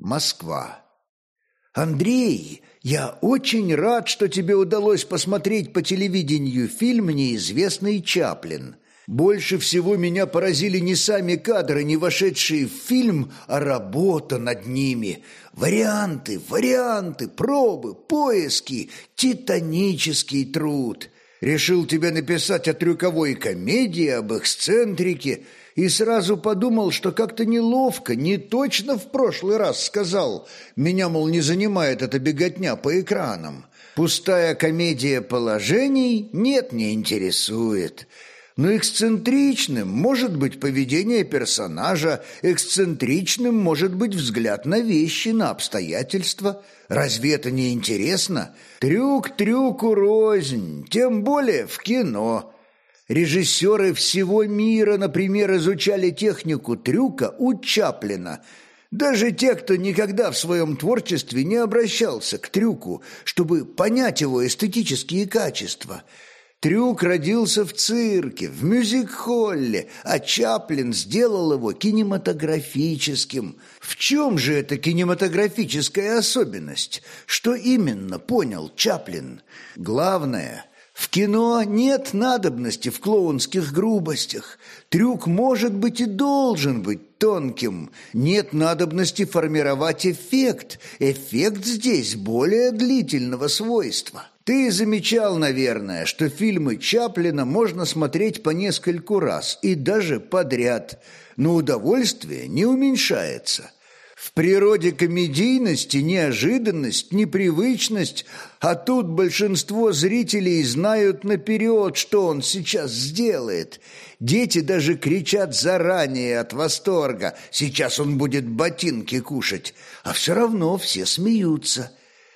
Москва. Андрей, я очень рад, что тебе удалось посмотреть по телевидению фильм «Неизвестный Чаплин». Больше всего меня поразили не сами кадры, не вошедшие в фильм, а работа над ними. Варианты, варианты, пробы, поиски, титанический труд. Решил тебе написать о трюковой комедии, об эксцентрике, и сразу подумал, что как-то неловко, не точно в прошлый раз сказал. Меня, мол, не занимает эта беготня по экранам. Пустая комедия положений нет, не интересует. Но эксцентричным может быть поведение персонажа, эксцентричным может быть взгляд на вещи, на обстоятельства. Разве это не интересно? Трюк трюку рознь, тем более в кино. Режиссеры всего мира, например, изучали технику трюка у Чаплина. Даже те, кто никогда в своем творчестве не обращался к трюку, чтобы понять его эстетические качества – Трюк родился в цирке, в мюзик-холле, а Чаплин сделал его кинематографическим. В чем же эта кинематографическая особенность? Что именно понял Чаплин? Главное, в кино нет надобности в клоунских грубостях. Трюк может быть и должен быть тонким. Нет надобности формировать эффект. Эффект здесь более длительного свойства. Ты замечал, наверное, что фильмы Чаплина можно смотреть по нескольку раз и даже подряд, но удовольствие не уменьшается. В природе комедийности неожиданность, непривычность, а тут большинство зрителей знают наперед, что он сейчас сделает. Дети даже кричат заранее от восторга, сейчас он будет ботинки кушать, а все равно все смеются.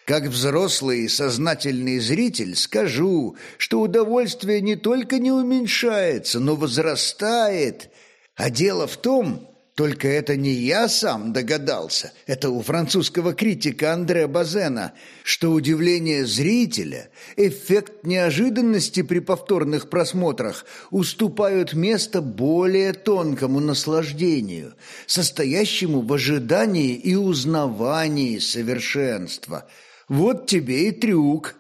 Как взрослый и сознательный зритель скажу, что удовольствие не только не уменьшается, но возрастает. А дело в том, только это не я сам догадался, это у французского критика Андре Базена, что удивление зрителя, эффект неожиданности при повторных просмотрах уступают место более тонкому наслаждению, состоящему в ожидании и узнавании совершенства – вот тебе и трюк.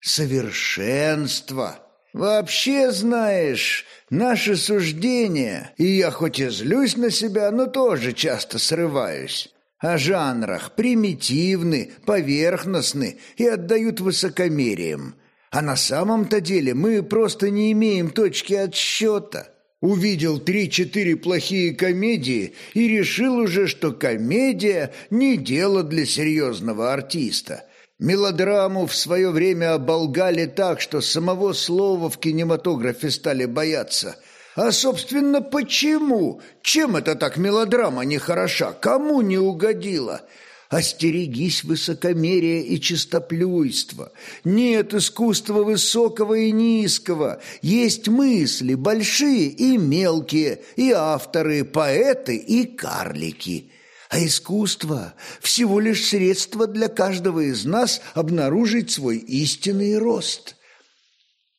Совершенство. Вообще, знаешь, наши суждения, и я хоть и злюсь на себя, но тоже часто срываюсь, о жанрах примитивны, поверхностны и отдают высокомерием. А на самом-то деле мы просто не имеем точки отсчета. Увидел три-четыре плохие комедии и решил уже, что комедия не дело для серьезного артиста – Мелодраму в свое время оболгали так, что самого слова в кинематографе стали бояться. А, собственно, почему? Чем это так мелодрама не хороша? Кому не угодила? Остерегись высокомерия и чистоплюйства. Нет искусства высокого и низкого. Есть мысли, большие и мелкие, и авторы, поэты и карлики а искусство – всего лишь средство для каждого из нас обнаружить свой истинный рост.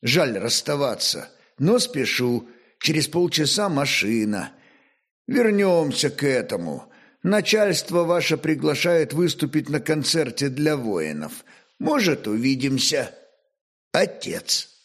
Жаль расставаться, но спешу. Через полчаса машина. Вернемся к этому. Начальство ваше приглашает выступить на концерте для воинов. Может, увидимся. Отец.